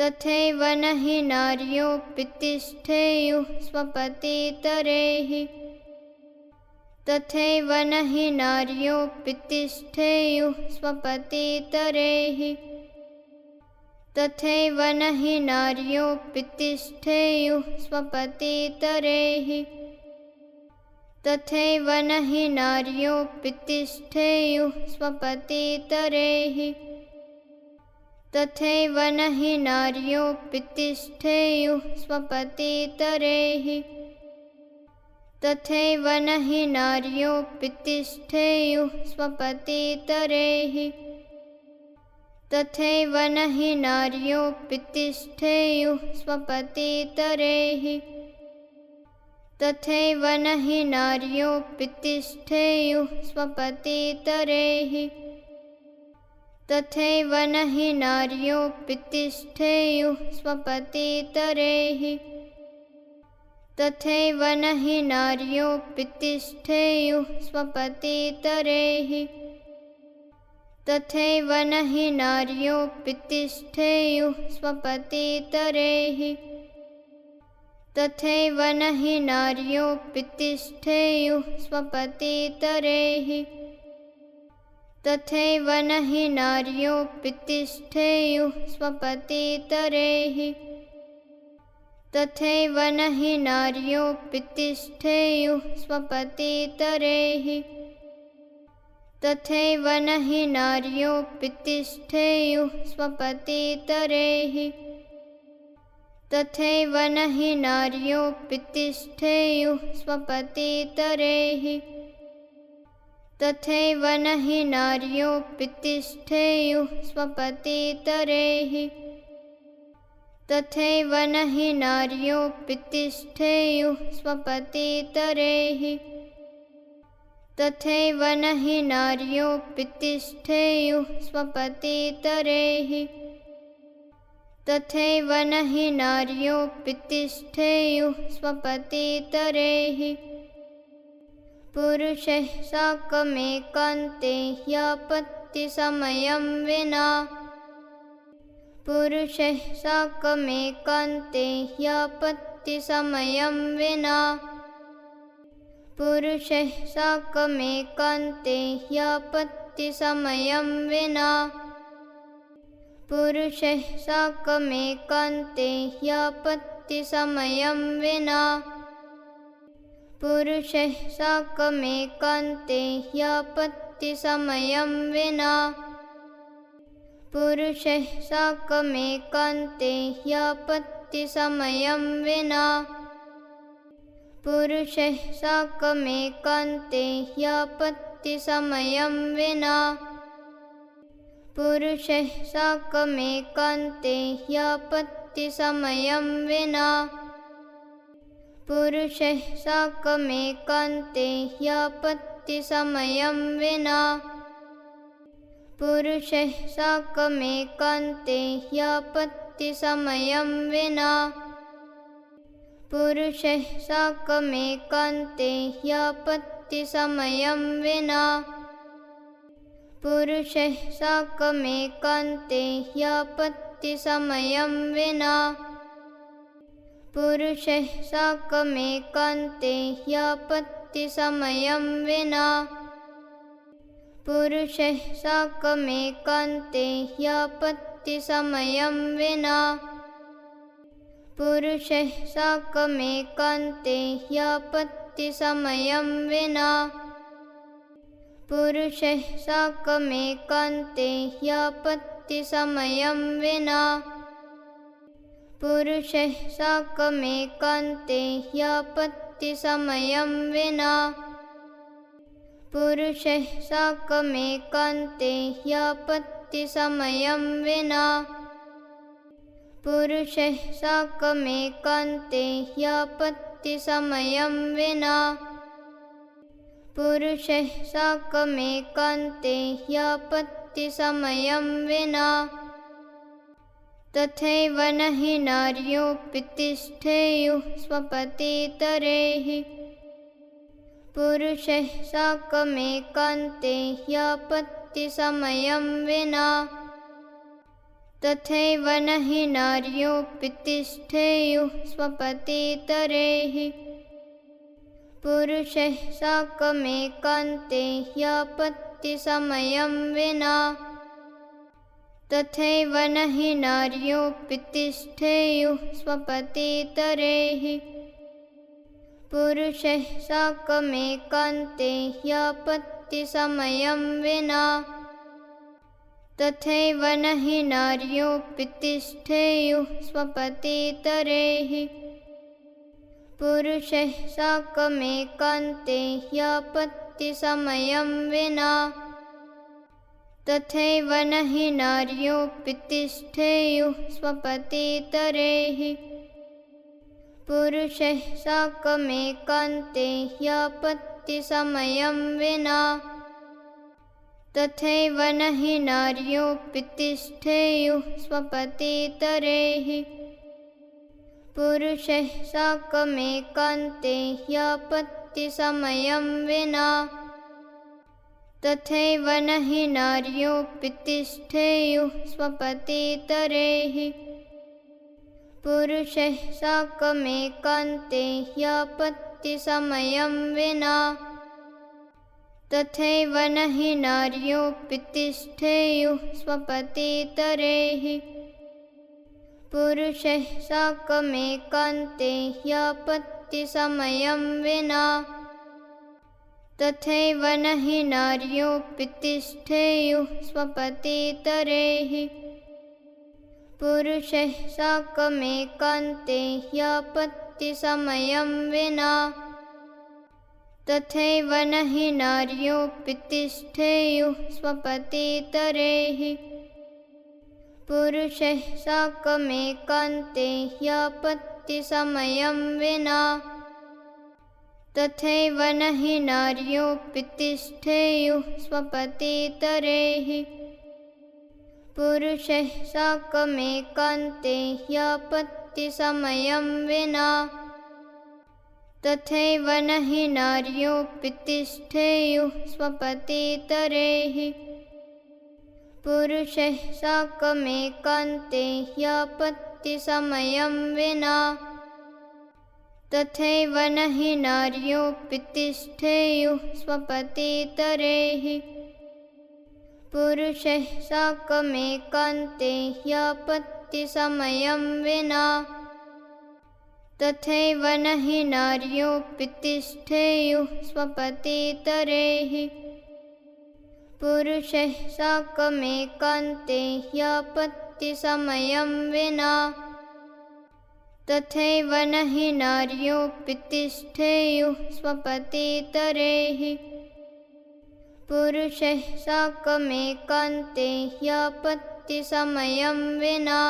तथैव न हि नार्योऽपितिष्ठेयुः स्वपतितरेः तथैव न हि नार्योऽपितिष्ठेयुः स्वपतितरेः तथैव न हि नार्योऽपितिष्ठेयुः स्वपतितरेः तथैव न हि नार्योऽपितिष्ठेयुः स्वपतितरेः तथैव न हि नार्योऽपितिष्ठेयुः स्वपतितरेः तथैव न हि नार्योऽपितिष्ठेयुः स्वपतितरेः तथैव न हि नार्योऽपितिष्ठेयुः स्वपतितरेः तथैव न हि नार्योऽपितिष्ठेयुः स्वपतितरेः तथैव न हि नार्योऽपितिष्ठेयुः स्वपतितरेः तथैव न हि नार्योऽपितिष्ठेयुः स्वपतितरेः तथैव न हि नार्योऽपितिष्ठेयुः स्वपतितरेः तथैव न हि नार्योऽपितिष्ठेयुः स्वपतितरेः तथैव न हि नार्योऽपितिष्ठेयुः स्वपतितरेः। तथैव न हि नार्योऽपितिष्ठेयुः स्वपतितरेः। तथैव न हि नार्योऽपितिष्ठेयुः स्वपतितरेः। तथैव न हि नार्योऽपितिष्ठेयुः स्वपतितरेः तथैव न हि नार्योऽपितिष्ठेयुः स्वपतितरेः तथैव न हि नार्योऽपितिष्ठेयुः स्वपतितरेः तथैव न हि नार्योऽपितिष्ठेयुः स्वपतितरेः तथैव न हि नार्योऽपितिष्ठेयुः स्वपतितरेः पुरुषैः साकमेकान्ते ह्यापत्तिसमयं विना। पुरुषैः साकमेकान्ते ह्यापत्तिसमयं विना। पुरुषैः साकमेकान्ते ह्यापत्तिसमयं विना। पुरुषैः साकमेकान्ते ह्यापत्तिसमयं विना पुरुषैः साकमेकान्ते ह्यापत्तिसमयं विना। पुरुषैः साकमेकान्ते ह्यापत्तिसमयं विना। पुरुषैः साकमेकान्ते ह्यापत्तिसमयं विना। पुरुषैः साकमेकान्ते ह्यापत्तिसमयं विना पुरुषैः साकमेकान्ते ह्यापत्तिसमयं विना। पुरुषैः साकमेकान्ते ह्यापत्तिसमयं विना। पुरुषैः साकमेकान्ते ह्यापत्तिसमयं विना। पुरुषैः साकमेकान्ते ह्यापत्तिसमयं विना पुरुषैः साकमेकान्ते ह्यापत्तिसमयं विना। पुरुषैः साकमेकान्ते ह्यापत्तिसमयं विना। पुरुषैः साकमेकान्ते ह्यापत्तिसमयं विना। पुरुषैः साकमेकान्ते ह्यापत्तिसमयं विना पुरुषे साकमेकान्ते ह्यापत्तिसमयं विना। पुरुषे साकमेकान्ते ह्यापत्तिसमयं विना। पुरुषः साकमेकान्ते ह्यापत्तिसमयं विना। पुरुषः साकमेकान्ते ह्यापत्तिसमयं विना। तथैव न हि नार्योऽपि तिष्ठेयुः स्वपतितरेः। पुरुषैः साकमेकान्ते ह्यापत्तिसमयं विना। तथैव न हि नार्योऽपि तिष्ठेयुः स्वपतितरेः। पुरुषैः साकमेकान्ते ह्यापत्तिसमयं विना तथैव न हि नार्योऽपि तिष्ठेयुः स्वपतितरेः। पुरुषैः साकमेकान्ते ह्यापत्तिसमयं विना। तथैव न हि नार्योऽपि तिष्ठेयुः स्वपतितरेः। पुरुषैः साकमेकान्ते ह्यापत्तिसमयं विना तथैव न हि नार्योऽपि तिष्ठेयुः स्वपतितरेः पुरुषैः साकमेकान्ते ह्यापत्तिसमयं विना। तथैव न हि नार्योऽपि तिष्ठेयुः स्वपतितरेः पुरुषैः साकमेकान्ते ह्यापत्तिसमयं विना तथैव न हि नार्योऽपि तिष्ठेयुः स्वपतितरेः पुरुषैः साकमेकान्ते ह्यापत्तिसमयं विना। तथैव न हि नार्योऽपि तिष्ठेयुः स्वपतितरेः पुरुषैः साकमेकान्ते ह्यापत्तिसमयं विना तथैव न हि नार्योऽपि तिष्ठेयुः स्वपतितरेः। पुरुषैः साकमेकान्ते ह्यापत्तिसमयं विना। तथैव न हि नार्योऽपि तिष्ठेयुः स्वपतितरेः। पुरुषैः साकमेकान्ते ह्यापत्तिसमयं विना तथैव न हि नार्योऽपि तिष्ठेयुः स्वपतितरेः पुरुषैः साकमेकान्ते ह्यापत्तिसमयं विना। तथैव न हि नार्योऽपि तिष्ठेयुः स्वपतितरेः पुरुषैः साकमेकान्ते ह्यापत्तिसमयं विना तथैव न हि नार्योऽपि तिष्ठेयुः स्वपतितरेः। पुरुषैः साकमेकान्ते ह्यापत्तिसमयं विना। तथैव न हि नार्योऽपि तिष्ठेयुः स्वपतितरेः। पुरुषैः साकमेकान्ते ह्यापत्तिसमयं विना तथैव न हि नार्योऽपि तिष्ठेयुः स्वपतितरेः पुरुषैः साकमेकान्ते ह्यापत्तिसमयं विना